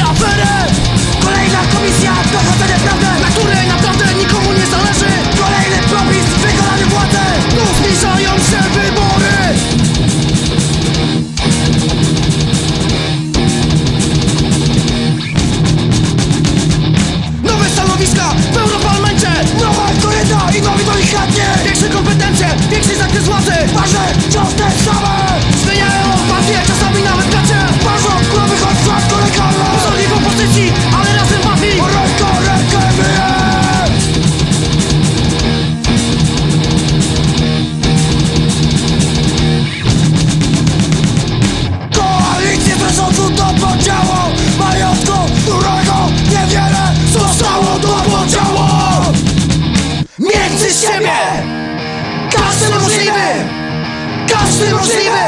afery Kolejna komisja, dochodzenie prawdy Na której naprawdę nikomu nie zależy. Kolejny propis, wykonany władzy Tu zbliżają się wybory. Nowe stanowiska w Europarlamencie. Nowa koryta i nowi do nich Większe kompetencje, większy zakres władzy. Wasze ciosy wierzy siebie. Każdy możliwy. Każdy możliwy.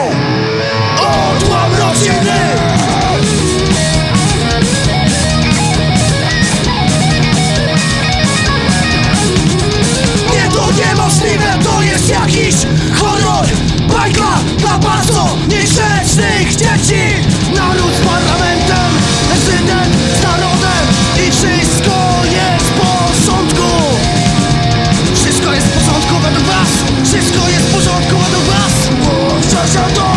Odłam rodzinny Nie to niemożliwe. To jest jakiś horror. Bajka dla bardzo niegrzecznych dzieci. Naród z parlamentem Prezydent z narodem I wszyscy Shut up!